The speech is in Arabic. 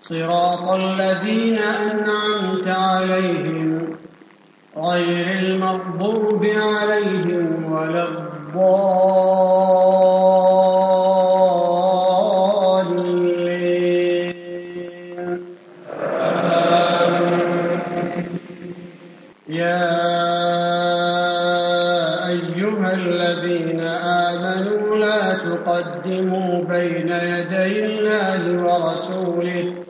صراط الذين أنعمت عليهم غير المغضوب عليهم ولا الضالين. يا أيها الذين آمنوا لا تقدموا بين يدي الله ورسوله